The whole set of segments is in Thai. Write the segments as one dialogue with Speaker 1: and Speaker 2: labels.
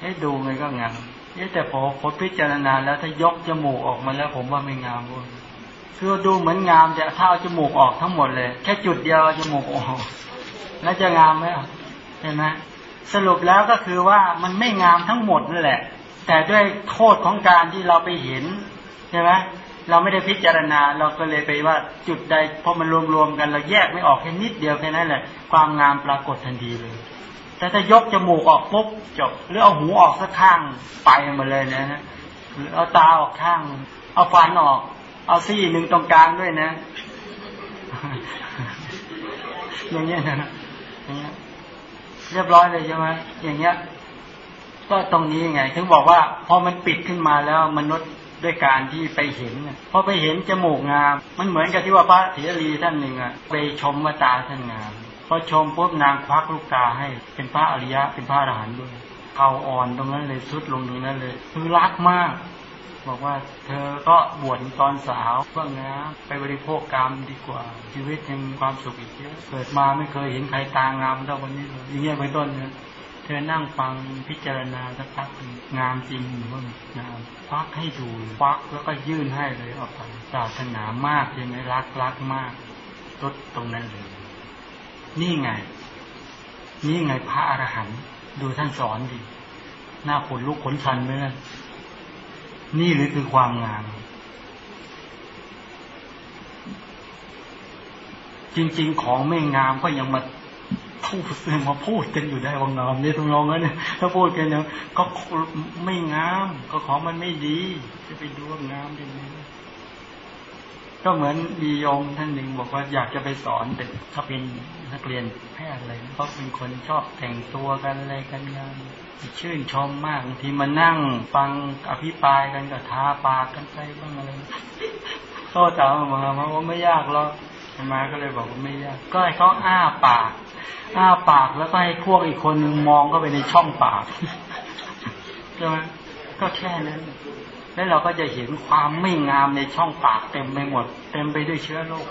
Speaker 1: เอ๊ะดูไงก็งามเอ๊ะแต่พอพอพิจารณาแล้วถ้ายกจมูกออกมาแล้วผมว่าไม่งามเลยคือดูเหมือนงามแต่ถ้าเอาจมูกออกทั้งหมดเลย แค่จุดเดียวจมูกออกแล้วจะงามไหมเห็นไหมสรุปแล้วก็คือว่ามันไม่งามทั้งหมดนั่นแหละ แต่ด้วยโทษของการที่เราไปเห็นใช่ไหมเราไม่ได้พิจารณา เราก็เลยไปว่าจุดใดพอมันรวมๆกันเราแยกไม่ออกแค่นิดเดียวแค่นั้นแหละ ความงามปรากฏทันทีเลย แต่ถ้ายกจมูกออกปุ๊บจบหรือเอาหูออกสักข้างไปหมดเลยนะหรือเอาตาออกข้าง เอาฟันออก เอาซี่หนึ่งตรงกลางด้วยนะอย่างเงี้ยนะอย่างเงี้ยเรียบร้อยเลยใช่ไหมอย่างเงี้ย ก็ตรงนี้ไง ถึงบอกว่าพอมันปิดขึ้นมาแล้วมนุษย์ด้วยการที่ไปเห็นพอไปเห็นจมูกงาม มันเหมือนกับที่ว่าพระเถรีท่านหนึ่งอะไปชมว่าตาท่านงาม พอชมปุ๊บนางควักลูกตาให้ เป็นพระอริยะเป็นพระอรหันต์ด้วยเขาอ่อนตรงนั้นเลยสุดลงตรงนั้นเลยคือรักมาก บอกว่า เธอก็บวชตอนสาวเพื่องนะไปบริโภคกรรมดีกว่า ชีวิตยังความสุขอีกเยอะเกิดมาไม่เคยเห็นใครตางามเท่าวันนี้เลยอย่างเงี้ยเป็นต้นเนี่ยเธอนั่งฟังพิจารณาสักพักงามจริงหรือว่างามควักให้ดูควักแล้วก็ยื่นให้เลยออกไปศาสนามากใช่ไหมรักรักมากลดตรงนั้นเลย นี่ไง นี่ไงพระอรหันต์ดูท่านสอนดิหน้าขนลุกขนชันไหมล่ะนี่หรือคือความงาม จริง ๆ ของไม่งามก็ยังมาพูดมาพูดกันอยู่ได้ว่างามนี่ต้องลองนะเนี่ยถ้าพูดกันเนี่ยก็ไม่งาม ก็ของมันไม่ดี จะไปดูว่างามยังไง ก็เหมือนมีโยมท่านหนึ่งบอกว่าอยากจะไปสอนเด็กถ้าเป็นนักเรียนแพทย์อะไรเพราะเป็นคนชอบแต่งตัวกันอะไรกันงานชื่นชมมากบางทีมานั่งฟังอภิปรายกันกับทาปากกันไปบ้างอะไรโทษถามมาว่าไม่ยากหรอกมาก็เลยบอกว่าไม่ยาก ก็ให้เขาอ้าปาก อ้าปากแล้วก็ให้พวกอีกคนนึงมองเข้าไปในช่องปากใช่ไหมก็แค่นั้น แล้วเราก็จะเห็นความไม่งามในช่องปากเต็มไปหมด เต็มไปด้วยเชื้อโรค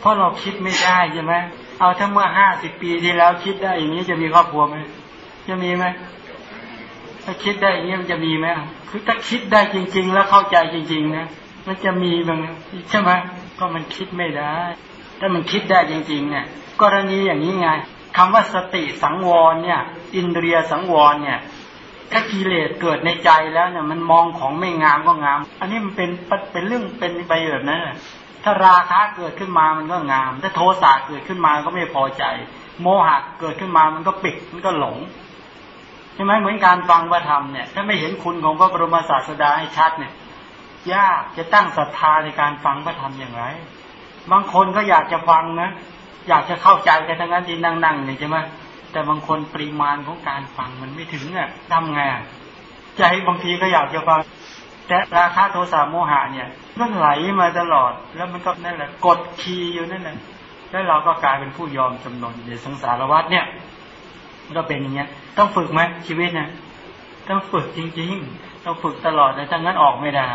Speaker 1: เพราะเราคิดไม่ได้ใช่ไหมเอาถ้าเมื่อห้าสิบปีที่แล้วคิดได้อย่างนี้จะมีครอบครัวไหมจะมีไหมถ้าคิดได้อย่างนี้มันจะมีไหมคือถ้าคิดได้จริง ๆ แล้วเข้าใจจริง ๆ นะมันจะมีบ้างใช่ไหมก็มันคิดไม่ได้ ถ้ามันคิดได้จริง ๆ เนี่ย กรณีอย่างนี้ไงคำว่าสติสังวรเนี่ย อินเดียสังวรเนี่ย ถ้ากิเลสเกิดในใจแล้วเนี่ยมันมองของไม่งามก็งาม อันนี้มันเป็นเป็นเรื่องเป็นไปแบบนั้นถ้าราคะเกิดขึ้นมามันก็งาม ถ้าโทสะเกิดขึ้นมาก็ไม่พอใจ โมหะเกิดขึ้นมามันก็ปิดมันก็หลงใช่ไหมเหมือนการฟังพระธรรมเนี่ยถ้าไม่เห็นคุณของพระบรมศาสดาให้ชัดเนี่ยยากจะตั้งศรัทธาในการฟังพระธรรมอย่างไร บางคนก็อยากจะฟังนะอยากจะเข้าใจกันทั้งนั้นที่นั่งๆเนี่ยใช่ไหม แต่บางคนปริมาณของการฟังมันไม่ถึงอะทำไงใจบางทีก็อยากจะฟังแต่ราคาโทสะโมหะเนี่ย มันไหลมาตลอด แล้วมันก็นั่นแหละกดคีอยู่นั่นแหละแล้วเราก็กลายเป็นผู้ยอมจำนนในสงสารวัฏเนี่ยก็เป็นอย่างเงี้ย ต้องฝึกไหมชีวิตนะต้องฝึกจริง ๆ ต้องฝึกตลอดแต่ถ้างั้นออกไม่ได้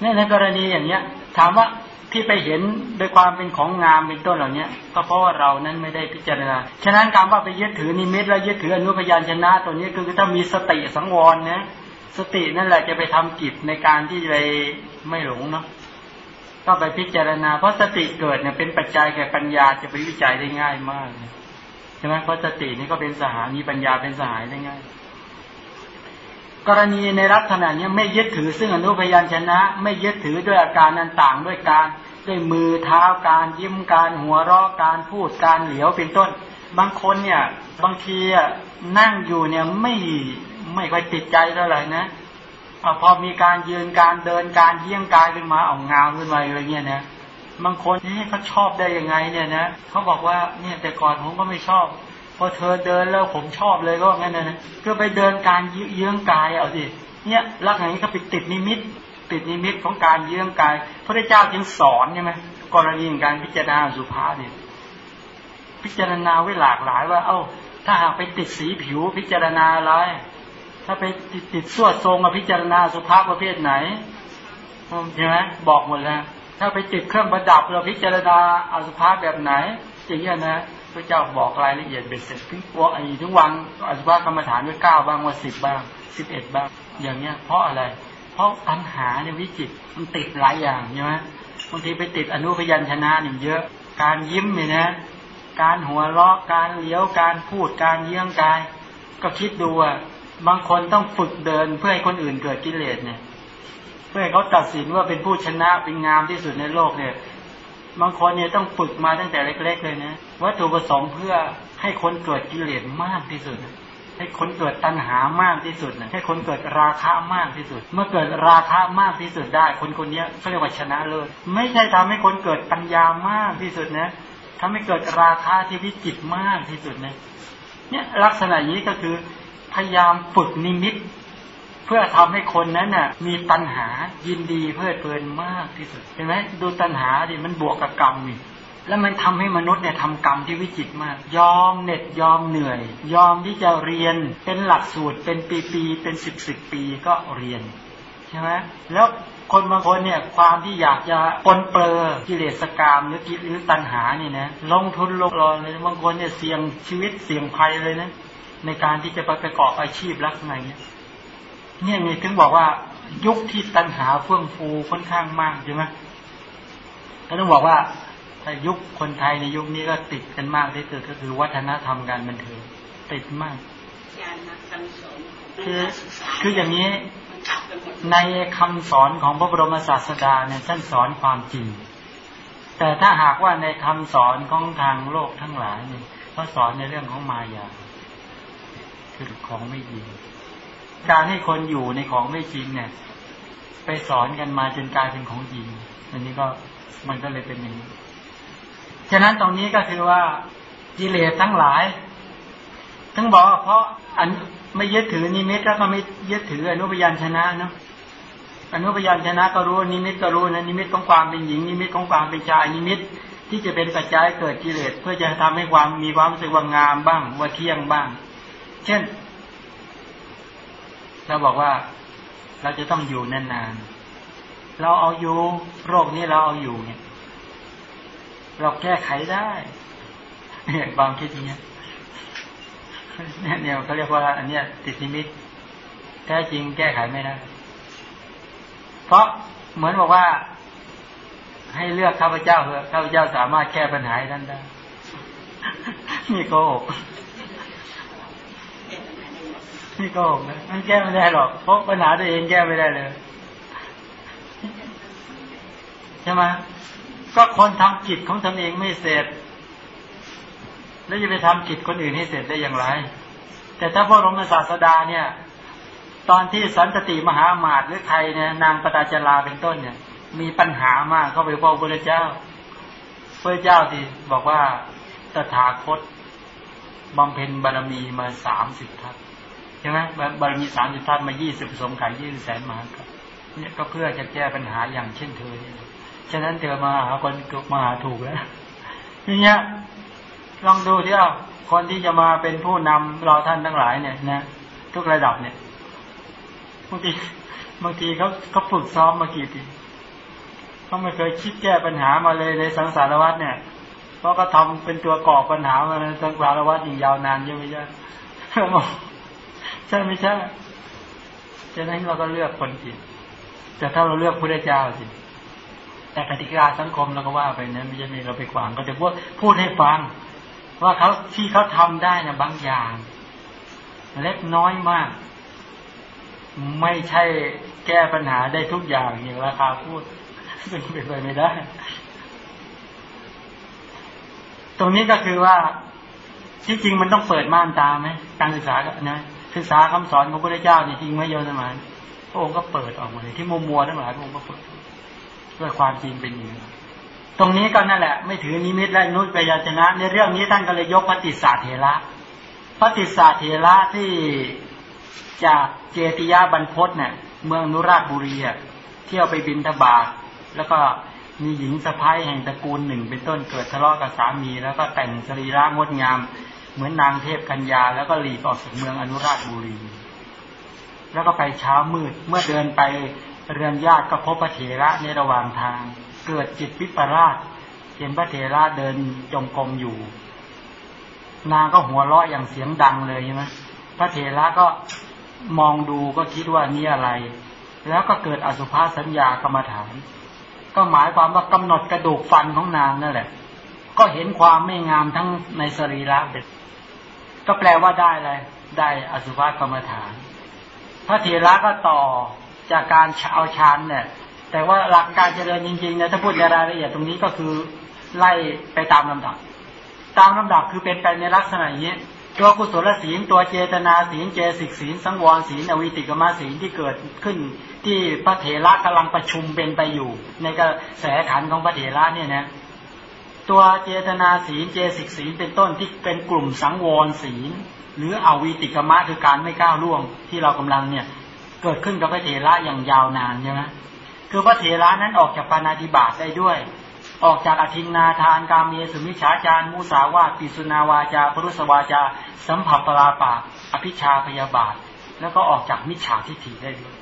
Speaker 1: เนี่ยในกรณีอย่างเงี้ย ถามว่า ที่ไปเห็นโดยความเป็นของงามเป็นต้นเหล่านี้ก็เพราะว่าเรานั้นไม่ได้พิจารณา ฉะนั้นการว่าไปยึดถือนิมิตแล้วยึดถืออนุพยานชนะตัวนี้คือถ้ามีสติสังวรนะสตินั่นแหละจะไปทำกิจในการที่ไปไม่หลงเนาะก็ไปพิจารณา เพราะสติเกิดเนี่ยเป็นปัจจัยแก่ปัญญาจะไปวิจัยได้ง่ายมากใช่ไหมเพราะสตินี่ก็เป็นสหามีปัญญาเป็นสหายได้ง่าย กรณีในรักษณะนี้ไม่ยึดถือซึ่งอนุพยัญชนะ ไม่ยึดถือด้วยอาการนันต่างด้วยการด้วยมือเท้าการยิ้มการหัวเราะการพูดการเหลียวเป็นต้น บางคนเนี่ยบางทีนั่งอยู่เนี่ยไม่ไม่ค่อยติดใจเท่าไหร่นะพอมีการยืนการเดินการเยี่ยงกายขึ้นมาออกงามขึ้นมาอะไรเงี้ยนะบางคนนี่เขาชอบได้ยังไงเนี่ยนะเขาบอกว่าเนี่ยแต่ก่อนผมก็ไม่ชอบ อเธอเดินแล้วผมชอบเลยก็งั้นนะก็ไปเดินการเยื้องกายเอาสิเนี่ยลักษณะนี้เขาไปติดนิมิต ติดนิมิตของการเยื้องกาย พระเจ้าจึงสอนใช่ไหมกรณีการพิจารณาสุภาเนี่ยพิจารณาไว้หลากหลายว่า เอ้า ถ้าหากไปติดสีผิวพิจารณาอะไรถ้าไปติดติดสวดทรงมาพิจารณาสุภาพประเภทไหนใช่ไหมบอกหมดแล้ว ถ้าไปติดเครื่องประดับเราพิจารณาอสุภาพแบบไหนอย่างเงี้ยนะ พระเจ้าบอกรายละเอียดเบ็ดเสร็จถึงว่าไอ้ถึงวังอสุภกรรมฐานไว้เก้าบ้างว่าสิบบ้างสิบเอ็ดบ้าง อย่างเงี้ย เพราะอะไร เพราะปัญหาในวิจิตมันติดหลายอย่างใช่ไหมบางทีไปติดอนุพยัญชนะนี่เยอะ การยิ้มเนี่ยนะ การหัวเราะการเลี้ยวการพูดการเยี่ยงกาย ก็คิดดูว่าบางคนต้องฝึกเดินเพื่อให้คนอื่นเกิดกิเลสเนี่ย เพื่อให้เขาตัดสินว่าเป็นผู้ชนะเป็นงามที่สุดในโลกเนี่ย บางคนเนี่ยต้องฝึกมาตั้งแต่เล็ก ๆ เลยนะวัตถุประสงค์เพื่อให้คนเกิดกิเลสมากที่สุด ให้คนเกิดตัณหามากที่สุดนะให้คนเกิดราคะมากที่สุด เมื่อเกิดราคะมากที่สุดได้ คนคนนี้เขาเรียกว่าชนะเลิศไม่ใช่ทำให้คนเกิดปัญญามากที่สุดนะทำให้เกิดราคะที่วิจิตมากที่สุดนะเนี่ยลักษณะนี้ก็คือพยายามฝึกนิมิต พื่อทำให้คนนั้นน่ะ มีตัณหายินดีเพลิดเพลินมากที่สุดเห็นไหมดูตัณหาดิมันบวกกับกรรมนี่แล้วมันทำให้มนุษย์เนี่ยทำกรรมที่วิจิตมาก ยอมเหน็ดยอมเหนื่อย ยอมที่จะเรียนเป็นหลักสูตรเป็นปีๆเป็นสิบสิบปีก็เรียนใช่ไหมแล้วคนบางคนเนี่ยความที่อยากจะปนเปื้อกิเลสกรรมหรือกิหรือตัณหานี่นะลงทุนลงรอนเลยบางคนเนี่ยเสี่ยงชีวิตเสี่ยงภัยเลยนะในการที่จะไปประกอบอาชีพลักษณะนี้ เนี่ยนี่ถึงบอกว่า ยุคที่ตัณหาเฟื่องฟูค่อนข้างมากใช่ไหมก็ต้องบอกว่าถ้ายุคคนไทยในยุคนี้ก็ติดกันมากที่สุดก็คือวัฒนธรรมการบันเทิงติดมากคือคืออย่างนี้ในคำสอนของพระบรมศาสดาเนี่ยท่านสอนความจริง แต่ถ้าหากว่าในคำสอนของทางโลกทั้งหลายเนี่ยเขาสอนในเรื่องของมายาคือของไม่จริง การให้คนอยู่ในของไม่จริงเนี่ย ไปสอนกันมาจนกลายเป็นของจริง อันนี้ก็มันก็เลยเป็นอย่างนี้ ฉะนั้นตรงนี้ก็คือว่ากิเลสทั้งหลายทั้งบอกเพราะอันไม่ยึดถือนิมิตแล้วก็ไม่ยึดถืออนุปยัญชนะเนาะอนุปยัญชนะก็รู้นิมิตก็รู้นะนิมิตของความเป็นหญิง นิมิตของความเป็นชายนิมิต ที่จะเป็นปัจจัยเกิดกิเลสเพื่อจะทำให้ความมีความรู้สึกว่างามบ้างว่าเที่ยงบ้าง เช่น เราบอกว่าเราจะต้องอยู่นานๆ เราเอาอยู่โรคนี้เราเอาอยู่เนี่ย เราแก้ไขได้เนี่ยบางคิดอย่างเงี้ยเนี่ยเนี่ยเขาเรียกว่า อันเนี้ยติดนิมิตแท้จริงแก้ไขไม่ได้เพราะเหมือนบอกว่า ให้เลือกข้าพเจ้าเถอะข้าพเจ้าสามารถแก้ปัญหาท่านได้นี่โกหก นี่ก็นะมันแก้ไม่ได้หรอกเพราะปัญหาตัวเองแก้ไม่ได้เลยใช่ไหมก็คนทำจิตของตนเองไม่เสร็จ แล้วจะไปทำจิตคนอื่นให้เสร็จได้อย่างไร แต่ถ้าพระรมศาสดาเนี่ย ตอนที่สันตติมหามาตหรือใครเนี่ยนางปตาจาราเป็นต้นเนี่ย มีปัญหามากเข้าไปพบพระเจ้าพระเจ้าที่บอกว่าตถาคตบำเพ็ญบารมีมาสามสิบทัศ ใช่ไหมบารมีสามสิบทัศมายี่สิบสมขายยี่สิบแสนมาครับเนี่ยก็เพื่อจะแก้ปัญหาอย่างเช่นเธอเนี่ยฉะนั้นเธอมาหาคนมาหาถูกแล้วทีเนี้ยลองดูที่ว่าคนที่จะมาเป็นผู้นำเราท่านทั้งหลายเนี่ยนะทุกระดับเนี่ยบางทีบางทีเขาเขาฝึกซ้อมมากี่ปีเขาไม่เคยคิดแก้ปัญหามาเลยในสังสารวัฏเนี่ยเพราะก็ทำเป็นตัวก่อปัญหามาในสังสารวัฏอย่างยาวนานเยอะไม่ ใช่ไม่ใช่ฉะนั้นเราก็เลือกคนผิด แต่ถ้าเราเลือกพระเจ้าสิแต่กติกาสังคมเราก็ว่าไปนะไม่ใช่เราไปขวางก็จะพูดพูดให้ฟัง ว่าเขาที่เขาทำได้นะบางอย่าง เล็กน้อยมาก ไม่ใช่แก้ปัญหาได้ทุกอย่างอย่างราคาพูดเป็นไปไม่ได้ ตรงนี้ก็คือว่าที่จริงมันต้องเปิดม่านตาไหมการศึกษานะ ศึกษาคำสอนของพระพุทธเจ้านี่จริงไหมโยมสมานพระองค์ก็เปิดออกมาเลยที่มัวมัวทั้งหลายพระองค์ก็เปิดด้วยความจริงเป็นอย่างนี้ตรงนี้ก็นั่นแหละ ไม่ถือนิมิตและนุสปยาชนะ ในเรื่องนี้ท่านก็เลยยกปฏิสาเถระปฏิสาเถระที่จากเจติยาบรรพศเนี่ยเมืองนุราชบุรีเที่ยวไปบินทบาทแล้วก็มีหญิงสะพ้ายแห่งตระกูลหนึ่งเป็นต้นเกิดทะเลาะกับสามี แล้วก็แต่งสรีระงดงาม เหมือนนางเทพกัญญาแล้วก็หลีกออกจากเมืองอนุราชบุรี แล้วก็ไปเช้ามืดเมื่อเดินไปเรือนญาติก็พบพระเถระในระหว่างทาง เกิดจิตวิปราชเห็นพระเถระเดินจงกรมอยู่ นางก็หัวเราะอย่างเสียงดังเลยใช่ไหมพระเถระก็มองดูก็คิดว่านี่อะไร แล้วก็เกิดอสุภาสัญญากรรมฐาน ก็หมายความว่ากำหนดกระดูกฟันของนางนั่นแหละ ก็เห็นความไม่งามทั้งในสรีระเด็ด ก็แปลว่าได้เลยได้อสุภกรรมฐาน พระเถระก็ต่อจากการเอาชานเนี่ย แต่ว่าหลักการเจริญจริงๆเนี่ยถ้าพูดในรายละเอียดตรงนี้ก็คือไล่ไปตามลำดับ ตามลำดับคือเป็นไปในลักษณะนี้ตัวกุศลศีลตัวเจตนาศีลเจสิกศีลสังวรศีลอวิติกมาศีลที่เกิดขึ้น ที่พระเถระกำลังประชุมเป็นไปอยู่ ในกระแสขันของพระเถระเนี่ยนะ ตัวเจตนาศีลเจสิกศีลเป็นต้นที่เป็นกลุ่มสังวรศีล หรืออวิติกมะคือการไม่ก้าวล่วงที่เรากำลังเนี่ยเกิดขึ้นกับพระเถระอย่างยาวนานใช่ไหมคือพระเถระนั้นออกจากปานาธิบาตได้ด้วย ออกจากอธินนาทานกามีสุมิฉาจารมูสาวาปิสุนาวาจาปรุสวาจา สัมผัสปราปาอภิชาพยาบาท แล้วก็ออกจากมิจฉาทิฏฐิได้ด้วย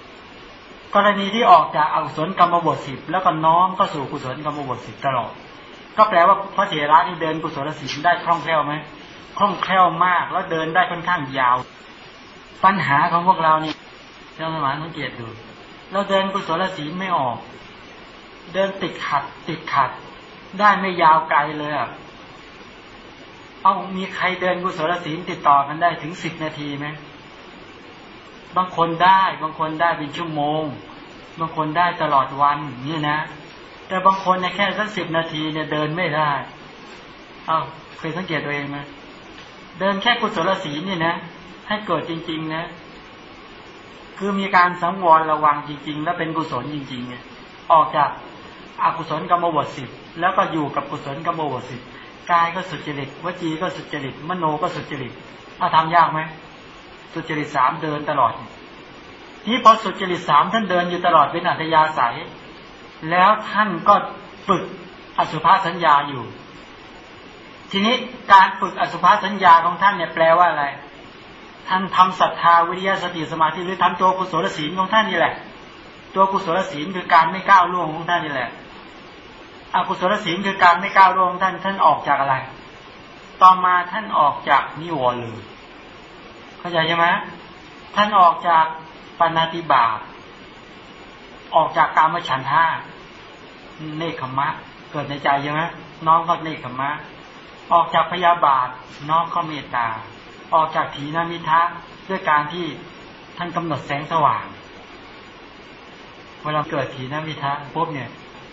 Speaker 1: กรณีที่ออกจากอกุศลกรรมบทสิบแล้วก็น้อมก็สู่กุศลกรรมบทสิบตลอด ก็แปลว่าพระเถระนี่เดินกุศลศีลได้คล่องแคล่วไหมคล่องแคล่วมากแล้วเดินได้ค่อนข้างยาว ปัญหาของพวกเรานี่เจ้าสมานสังเกตดูเราเดินกุศลศีลไม่ออก เดินติดขัด ติดขัด ได้ไม่ยาวไกลเลยอะเอามีใครเดินกุศลศีลติดต่อกันได้ถึงสิบนาทีไหมบางคนได้ บางคนได้เป็นชั่วโมง บางคนได้ตลอดวันนี่นะ แต่บางคนในแค่สักสิบนาทีเนี่ยเดินไม่ได้ เอาเคยสังเกตตัวเองไหมเดินแค่กุศลศีลนี่นะ ให้เกิดจริง ๆ นะ คือมีการสังวรระวังจริง ๆ แล้วเป็นกุศลจริง ๆ เนี่ย ออกจากอกุศลกรรมบทสิบแล้วก็อยู่กับกุศลกรรมบทสิบกายก็สุจริตวจีก็สุจริตมโนก็สุจริตถ้าทำยากไหมสุจริตสามเดินตลอด นี้พอสุจริตสามท่านเดินอยู่ตลอดเป็นอัตยาศัย แล้วท่านก็ฝึกอสุภาสัญญาอยู่ ทีนี้การฝึกอสุภาสัญญาของท่านเนี่ยแปลว่าอะไร ท่านทำศรัทธาวิริยะสติสมาธิหรือทำตัวกุศลศีลของท่านนี่แหละ ตัวกุศลศีลคือการไม่ก้าวล่วงของท่านนี่แหละอกุศลศีลคือการไม่ก้าวล่วงท่านท่านออกจากอะไร ต่อมาท่านออกจากนิวรณ์เลยเข้าใจใช่ไหมท่านออกจากปณติบาตออกจากการมฉันท่า เนคขมะ เกิดในใจใช่ไหมน้องก็เนคขมะ ออกจากพยาบาท น้องก็เมตตา ออกจากถีนามิทะด้วยการที่ท่านกำหนดแสงสว่าง เวลาเกิดถีนมิทะปุ๊บเนี่ย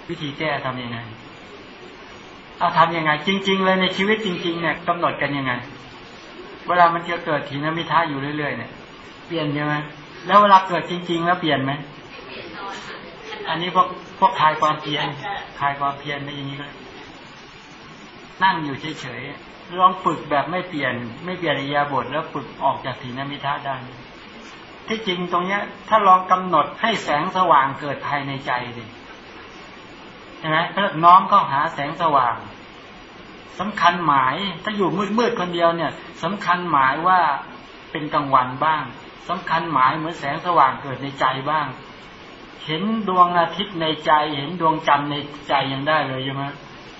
Speaker 1: วิธีแก้ทํำยังไงเอาทำยังไง จริง ๆ เลยในชีวิตจริง ๆ เนี่ยกำหนดกันยังไง เวลามันจะเกิดถีนมิทะอยู่เรื่อยๆเนี่ยเปลี่ยนใช่ไหมแล้วเวลาเกิดจริง ๆ แล้วเปลี่ยนไหม อันนี้พวกพวกคลายความเพียรคลายความเพียรไม่อย่างนี้เลยนั่งอยู่เฉยๆลองฝึกแบบไม่เปลี่ยน ไม่เปลี่ยนอิยาบทแล้วฝึกออกจากถีนมิทะได้ที่จริงตรงเนี้ย ถ้าลองกำหนดให้แสงสว่างเกิดภายในใจดิใช่ไหมเรียกน้อมเข้าหาแสงสว่างสำคัญหมายถ้าอยู่มืดมืดคนเดียวเนี่ยสำคัญหมายว่าเป็นกลางวันบ้างสำคัญหมายเหมือนแสงสว่างเกิดในใจบ้าง เห็นดวงอาทิตย์ในใจ เห็นดวงจันทร์ในใจยังได้เลยใช่ไหม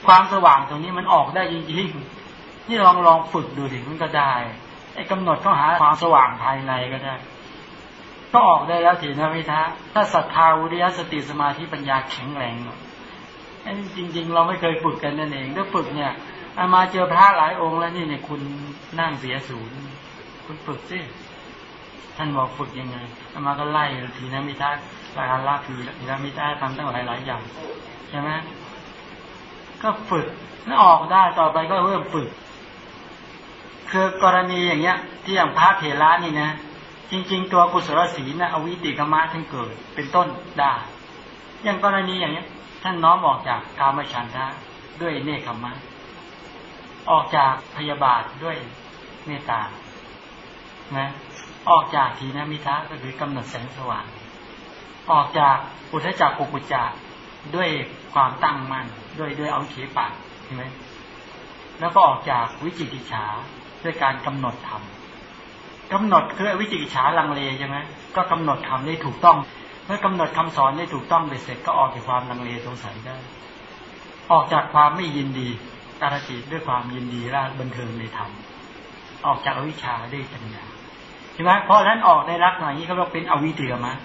Speaker 1: ความสว่างตรงนี้มันออกได้จริงๆนี่ลองลองฝึกดูดิมันก็ได้ไอ้กำหนดเข้าหาความสว่างภายในก็ได้ ก็ออกได้แล้วถีนมิทะถ้าศรัทธาวิริยสติสมาธิปัญญาแข็งแรงไอ้จริง ๆ เราไม่เคยฝึกกันนั่นเองถ้าฝึกเนี่ยอามาเจอพระหลายองค์แล้วนี่เนี่ยคุณนั่งเสียศูนย์คุณฝึกสิท่านบอกฝึกยังไงอามาก็ไล่ทีนะมิทะลายลาคือทีนมิทะทำตั้งหลายหลายอย่างใช่ไหมก็ฝึกแล้วออกได้ต่อไปก็เริ่มฝึก คือกรณีอย่างเงี้ย ที่อย่างพระเถระนี่นะ จริง ๆ ตัวกุศลศีลนะอวิติกมะท่านเกิดเป็นต้นได้อย่างกรณีอย่างเนี้ย ท่านน้อมออกจากกามฉันทะด้วยเนคขมะออกจากพยาบาทด้วยเมตตานะออกจากทีนมิทะก็คือกำหนดแสงสว่าง ออกจากอุทจักกุกุจักด้วยความตั้งมั่นด้วยด้วยเอาเขปากใช่ไหมแล้วก็ออกจากวิจิกิจฉาด้วยการกำหนดธรรมกำหนดคือวิจิกิจฉาลังเลใช่ไหมก็กำหนดทำได้ถูกต้อง เมื่อกำหนดคำสอนได้ถูกต้องเสร็จก็ออกจากความลังเลสงสัยได้ ออกจากความไม่ยินดีตารจิตด้วยความยินดีราบันเทิงในธรรมออกจากอวิชชาด้วยปัญญาใช่ไหมเพราะฉะนั้นออกในรักษณะนี้เขาเรียกเป็นอวิเดียมะ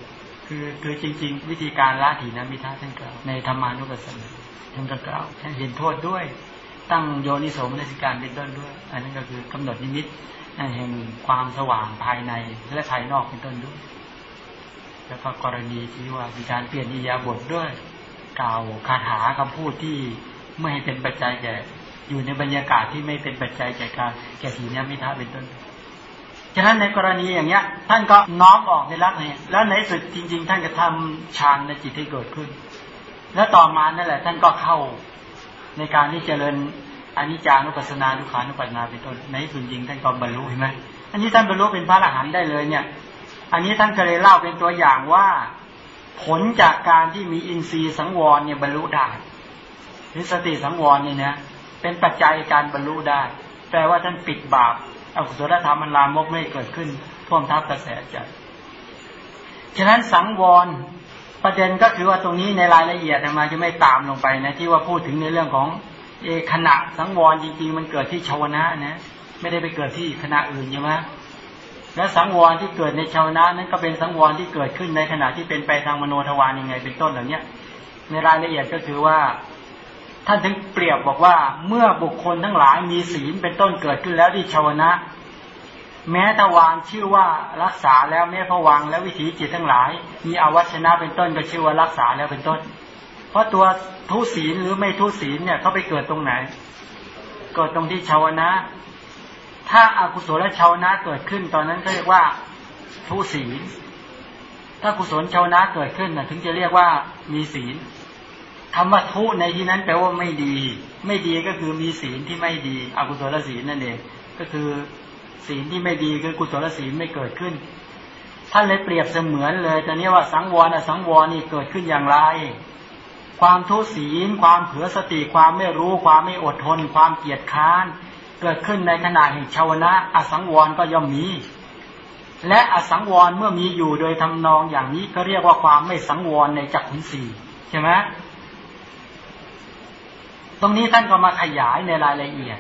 Speaker 1: คือคือจริง ๆ วิธีการละถีนมิท่าท่านกล่าวในธรรมานุปัสสนาท่านก็กล่าวท่านเห็นโทษด้วย ตั้งโยนิโสมนสิการเป็นต้นด้วย อันนั้นก็คือกำหนดนิมิตแห่งความสว่างภายในและภายนอกเป็นต้นด้วย แล้วก็กรณีที่ว่ามีการเปลี่ยนอิยาบทด้วยกล่าวคาถาคำพูดที่ไม่ให้เป็นปัจจัยแก่อยู่ในบรรยากาศที่ไม่เป็นปัจจัยแก่การแก่สีนี้มิท้าเป็นต้น ฉะนั้นในกรณีอย่างเงี้ย ท่านก็น้อมออกในรักนี้แล้วในสุดจริง ๆ ท่านก็ทำฌานในจิตที่เกิดขึ้น แล้วต่อมานั่นแหละ ท่านก็เข้าในการที่เจริญอนิจจานุปัสสนาทุขานุปัสสนาเป็นต้นในสุดจริงท่านก็บรรลุเห็นไหมอันนี้ท่านบรรลุเป็นพระอรหันต์ได้เลยเนี่ย อันนี้ท่านก็เลยเล่าเป็นตัวอย่างว่าผลจากการที่มีอินทรีย์สังวรเนี่ยบรรลุได้หรือสติสังวรเนี่ยนะเป็นปัจจัยการบรรลุได้ แปลว่าท่านปิดบาป อกุศลธรรมมันลามกไม่เกิดขึ้นท่วมทับกระแสใจฉะนั้นสังวรประเด็นก็คือว่าตรงนี้ในรายละเอียดมาจะไม่ตามลงไปนะที่ว่าพูดถึงในเรื่องของเอขณะสังวรจริง ๆ มันเกิดที่ชาวนะนะไม่ได้ไปเกิดที่ขณะอื่นใช่ไหมและสังวรที่เกิดในชาวนะนั้นก็เป็นสังวรที่เกิดขึ้นในขณะที่เป็นไปทางมโนทวารยังไง เป็นต้นเหล่านี้ในรายละเอียดก็คือว่า ท่านถึงเปรียบบอกว่าเมื่อบุคคลทั้งหลายมีศีลเป็นต้นเกิดขึ้นแล้วที่ชาวนะ แม้ทวารชื่อว่ารักษาแล้วแม้พวังและวิถีจิตทั้งหลาย มีอวัชนะเป็นต้นก็ชื่อว่ารักษาแล้วเป็นต้น เพราะตัวทุศีลหรือไม่ทุศีลเนี่ยเขาไปเกิดตรงไหน เกิดตรงที่ชาวนะ ถ้าอากุศลชาวนะเกิดขึ้น ตอนนั้นเขาเรียกว่าทุศีลถ้ากุศลชาวนะเกิดขึ้นนะถึงจะเรียกว่ามีศีล คำว่าทุในที่นั้นแปลว่าไม่ดี ไม่ดีก็คือมีศีลที่ไม่ดี อกุศลศีลนั่นเอง ก็คือศีลที่ไม่ดีคือกุศลศีลไม่เกิดขึ้น ท่านเลยเปรียบเสมือนเลยแต่นี้ว่าสังวรอะสังวรนี่เกิดขึ้นอย่างไร ความทุศีล ความเผือสติ ความไม่รู้ ความไม่อดทน ความเกียจค้าน เกิดขึ้นในขณะแห่งชาวนะอสังวรก็ย่อมมี และอสังวรเมื่อมีอยู่โดยทำนองอย่างนี้ก็เรียกว่าความไม่สังวรในจักขุนสีใช่ไหม ตรงนี้ท่านก็มาขยายในรายละเอียด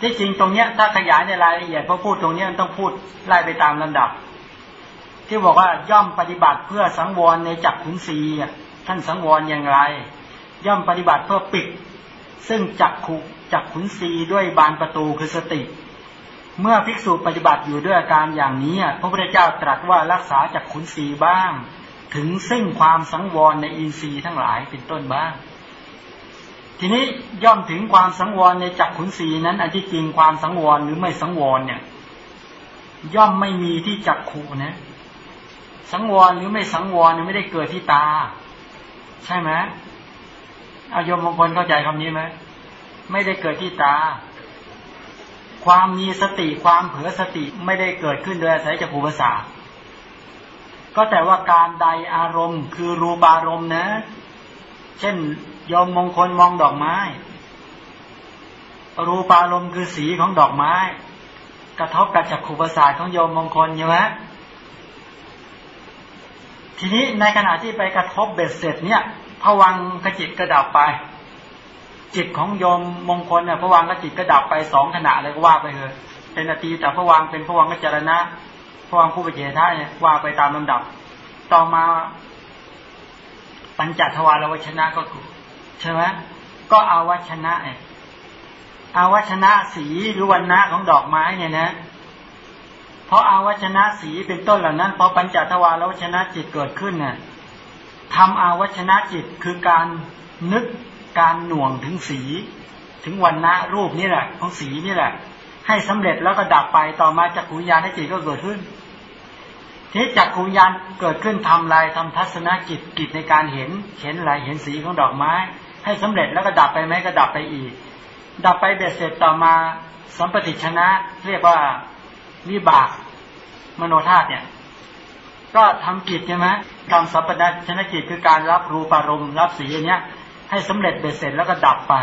Speaker 1: ที่จริงตรงเนี้ยถ้าขยายในรายละเอียดพอพูดตรงนี้มันต้องพูดไล่ไปตามลำดับ ที่บอกว่าย่อมปฏิบัติเพื่อสังวรในจักขุนศีท่านสังวรอย่างไร ย่อมปฏิบัติเพื่อปิด ซึ่งจักขุจักขุนศีด้วยบานประตูคือสติ เมื่อภิกษุปฏิบัติอยู่ด้วยอาการอย่างนี้พระพุทธเจ้าตรัสว่ารักษาจักขุนศีบ้าง ถึงซึ่งความสังวรในอินทรีย์ทั้งหลายเป็นต้นบ้าง ทีนี้ย่อมถึงความสังวรในจักขุนสีนั้นอันที่จริงความสังวรหรือไม่สังวรเนี่ย ย่อมไม่มีที่จักขูนะ สังวรหรือไม่สังวรไม่ได้เกิดที่ตา ใช่ไหมอายมบางคนเข้าใจคำนี้ไหมไม่ได้เกิดที่ตา ความมีสติความเผือสติไม่ได้เกิดขึ้นโดยอาศัยจักรูภาษาก็แต่ว่าการใดอารมณ์คือรูปารมณ์นะ เช่น ยอมมงคลมองดอกไม้ รูปารมณ์คือสีของดอกไม้ กระทบกับจักขุประสาทของโยมมงคลใช่ไหมทีนี้ในขณะที่ไปกระทบเบ็ดเสร็จเนี่ยผวังกจิตกระดับไป จิตของโยมมงคลเนี่ยผวังกจิตกระดับไปสองขณะเลยก็ว่าไปเลยเป็นนาทีแต่ผวังเป็นผวังกจรณะผวังผู้ปเจท่าเนี่ยว่าไปตามลำดับ ต่อมาปัญจทวารวชนะก็คือ ใช่ไหมก็อาวัชนะเนี่ยอาวัชนะสีหรือวันนะของดอกไม้เนี่ยนะ เพราะอาวัชนะสีเป็นต้นเหล่านั้นพอปัญจทวารวัชนะจิตเกิดขึ้นเนี่ยทำอาวัชนะจิตคือการนึกการหน่วงถึงสี ถึงวันนะรูปนี่แหละ ของสีนี่แหละ ให้สำเร็จแล้วก็ดับไปต่อมาจากขุญญาณจิตก็เกิดขึ้นที่จากขุญญาณเกิดขึ้นทำลายทำทัศนจิตกิจในการเห็นเห็นอะไรเห็นสีของดอกไม้ ให้สำเร็จแล้วก็ดับไปไหมก็ดับไปอีก ดับไปเบ็ดเสร็จต่อมาสัมปติชนะ เรียกว่าวิบากมโนธาตุเนี่ย ก็ทำกิจใช่ไหมทำสัมปติชนะกิจคือการรับรูปารมณ์รับสีอย่างเนี้ย ให้สำเร็จเบ็ดเสร็จแล้วก็ดับไป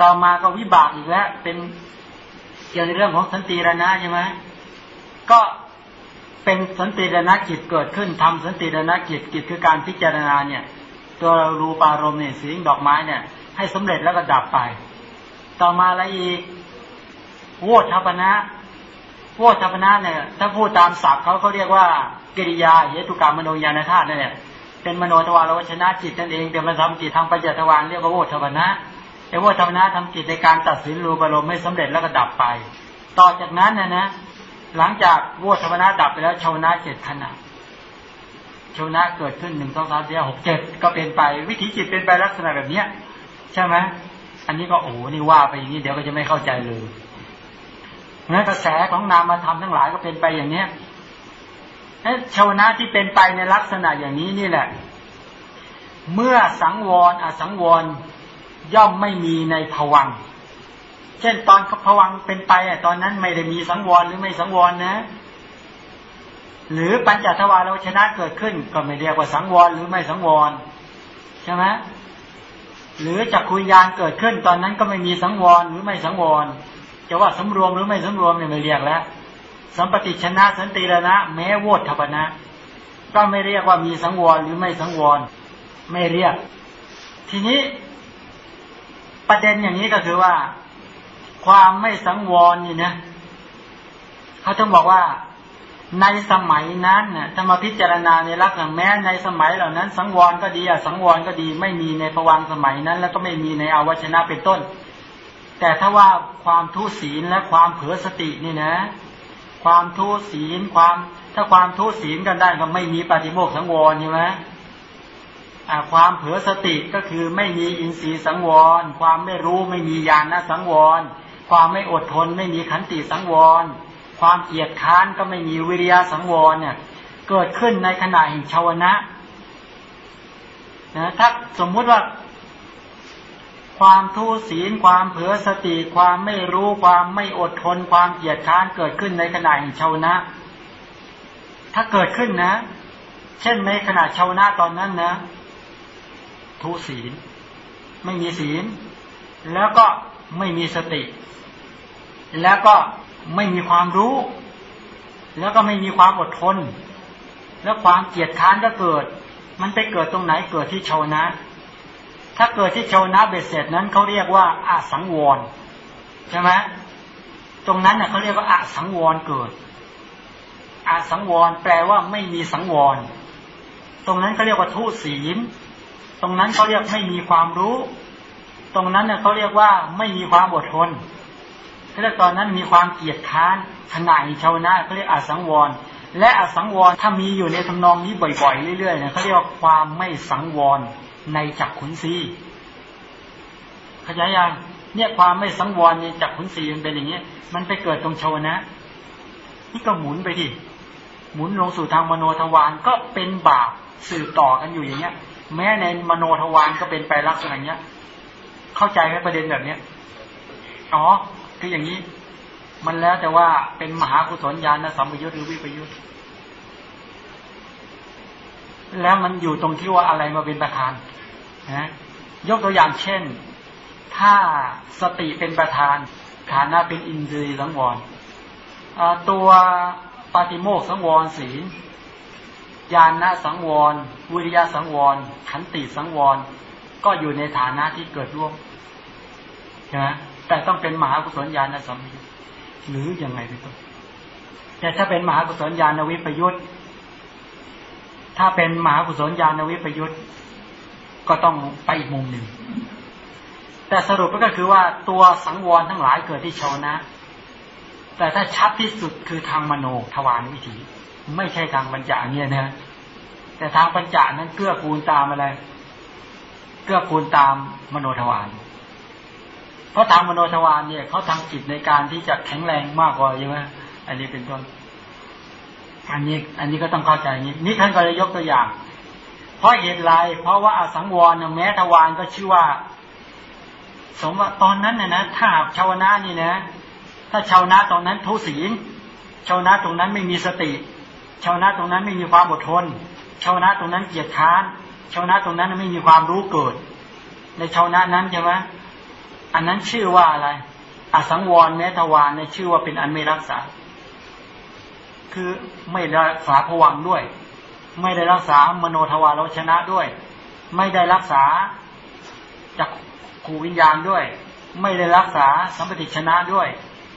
Speaker 1: ต่อมาก็วิบากอีกแล้ว เป็นเกี่ยวในเรื่องของสันติรณะใช่ไหมก็เป็นสันติรณะกิจเกิดขึ้นทำสันติรณะกิจกิจคือการพิจารณาเนี่ย ตัวรูปารมณ์เนี่ยสีดอกไม้เนี่ย ให้สำเร็จแล้วก็ดับไป ต่อมาอะไรอีกโวทัพนะโวธรรมนะเนี่ย ถ้าพูดตามศัพท์เขาเขาเรียกว่ากิริยาเหตุกรรมมโนญาณธาตุนั่นแหละเป็นมโนทวารวชนะจิตนั่นเองเป็นมาทำจิตทางปัญจทวารเรียกว่าโวธรรมนะไอ้โวธรรมนะทำจิตในการตัดสินรูปารมณ์ไม่สำเร็จแล้วก็ดับไป ต่อจากนั้นนะนะหลังจากโวธรรมนะดับไปแล้วชาวนะเจ็ดขณะ ชนะเกิดขึ้นหนึ่งสองสามสี่หกเจ็ดก็เป็นไป วิถีจิตเป็นไปลักษณะแบบเนี้ย ใช่ไหมอันนี้ก็โอ้นี่ว่าไปอย่างนี้เดี๋ยวก็จะไม่เข้าใจเลยนั้นกระแสของนามธรรมทั้งหลายก็เป็นไปอย่างเนี้ยชาวนะที่เป็นไปในลักษณะอย่างนี้นี่แหละ เมื่อสังวรอสังวรย่อมไม่มีในผวังเช่นตอนผวังเป็นไปอะตอนนั้นไม่ได้มีสังวรหรือไม่สังวรนะ หรือปัญจทวารเราชนะเกิดขึ้น ก็ไม่เรียกว่าสังวรหรือไม่สังวรใช่ไหมหรือจักคุยยานเกิดขึ้น ตอนนั้นก็ไม่มีสังวรหรือไม่สังวรจะว่าสำรวมหรือไม่สำรวมเนี่ยไม่เรียกแล้วสัมปติชนะสันติรณะแม้โวทัพนะ ก็ไม่เรียกว่ามีสังวรหรือไม่สังวร ไม่เรียก ทีนี้ประเด็นอย่างนี้ก็คือว่า ความไม่สังวรนี่นะเขาต้องบอกว่า ในสมัยนั้นน่ะถ้ามาพิจารณาในลักษณะแม้ในสมัยเหล่านั้น สังวรก็ดีอะสังวรก็ดี ไม่มีในภวังสมัยนั้น แล้วก็ไม่มีในอวชนะเป็นต้น แต่ถ้าว่าความทุศีลและความเผลอสตินี่นะ ความทุศีลความถ้าความทุศีลกันได้ก็ไม่มีปฏิโมกสังวรใช่ไหมความเผลอสติก็คือไม่มีอินทรีย์สังวร ความไม่รู้ไม่มีญาณสังวร ความไม่อดทนไม่มีขันติสังวร ความเกียดค้านก็ไม่มีวิริยะสังวรเนี่ย เกิดขึ้นในขณะแห่งชาวนะนะถ้าสมมุติว่า ความทุศีล ความเผลอสติ ความไม่รู้ความไม่อดทน ความเกียดค้านเกิดขึ้นในขณะแห่งชาวนะ ถ้าเกิดขึ้นนะ เช่นในขณะชาวนะตอนนั้นนะทุศีล ไม่มีศีล แล้วก็ไม่มีสติ แล้วก็ ไม่มีความรู้ แล้วก็ไม่มีความอดทน แล้วความเกียดค้านก็เกิด มันไปเกิดตรงไหนเกิดที่ชาวนะ ถ้าเกิดที่ชาวนะเบ็ดเสร็จนั้นเขาเรียกว่าอาสังวรใช่ไหมตรงนั้นเน่ยเขาเรียกว่าอาสังวรเกิดอาสังวรแปลว่าไม่มีสังวร ตรงนั้นเขาเรียกว่าทุศีล ตรงนั้นเขาเรียกไม่มีความรู้ ตรงนั้นเนี่ยเขาเรียกว่าไม่มีความอดทน เขาเรียตอนนั้นมีความเกียดค้านขณะชาวนะเขาเรียกอาสังวร และอสังวรถ้ามีอยู่ในทำนองนี้บ่อยๆเรื่อยๆเนี่ยเขาเรียกว่าความไม่สังวรในจักขุนซีขยายยังเนี่ยความไม่สังวรในจักขุนซีมันเป็นอย่างเงี้ย มันไปเกิดตรงชาวนะนี่ก็หมุนไปดิหมุนลงสู่ทางมโนทวารก็เป็นบาปสืบต่อกันอยู่อย่างเงี้ย แม้ในมโนทวารก็เป็นไปลักษณะเนี้ย เข้าใจไหมประเด็นแบบเนี้ยอ๋อ คืออย่างนี้ มันแล้วแต่ว่าเป็นมหากุศลญาณสัมปยุทธ์หรือวิปยุทธ์แล้วมันอยู่ตรงที่ว่าอะไรมาเป็นประธานนะยกตัวอย่างเช่น ถ้าสติเป็นประธานฐานะเป็นอินทรีย์สังวรตัวปฏิโมกสังวรศีลญาณสังวร วิริยะสังวร ขันติสังวร ก็อยู่ในฐานะที่เกิดร่วมนะ แต่ต้องเป็นมหากุศลญาณสัมยุหรืออยังไงเป็นต้นแต่ถ้าเป็นมหากุศลญาณวิปยุทธถ้าเป็นมหากุศลญาณวิปยุทธก็ต้องไปอีกมุมหนึ่ง แต่สรุปก็คือว่าตัวสังวรทั้งหลายเกิดที่ชาวนะ แต่ถ้าชัดที่สุดคือทางมโนทวารวิถี ไม่ใช่ทางปัญจาเนี่ยนะ แต่ทางปัญจานั้นเกื้อกูลตามอะไร เกื้อกูลตามมโนทวาร เพราทางมโนทวารเนี่ยเขาทำจิตในการที่จะแข็งแรงมากกว่าใช่ไหมอันนี้เป็นต้นอันนี้ อันนี้ก็ต้องเข้าใจนี้นี่ท่านก็เลยยกตัวอย่าง เพราะเหตุไรเพราะว่าอสังวรแม้ทวารก็ชื่อว่า สมว่าตอนนั้นนี่ยนะถ้าชาวนานี่นะ ถ้าชาวนาตรงนั้นทุศีลชาวนาตรงนั้นไม่มีสติ ชาวนาตรงนั้นไม่มีความอดทน ชาวนาตรงนั้นเกียจค้าน ชาวนาตรงนั้นไม่มีความรู้เกิด ในชาวนานั้นใช่ไหม อันนั้นชื่อว่าอะไรอสังวรแม้ทวารในชื่อว่าเป็นอันไม่รักษา คือไม่รักษาผวังด้วย ไม่ได้รักษามโนทวารชนะด้วย ไม่ได้รักษาจากขูวิญญาณด้วย ไม่ได้รักษาสัมปติชนะด้วย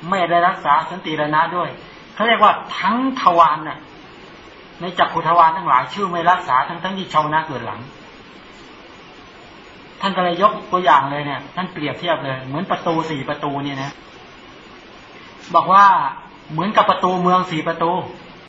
Speaker 1: ไม่ได้รักษาสันติรณะด้วยเขาเรียกว่าทั้งทวารน่ะในจักขุทวารทั้งหลายชื่อไม่รักษาทั้งทั้งที่ชาวนาเกิดหลัง ท่านก็เลยยกตัวอย่างเลยเนี่ย ท่านเปรียบเทียบเลย เหมือนประตูสี่ประตูเนี่ยนะ บอกว่าเหมือนกับประตูเมืองสี่ประตู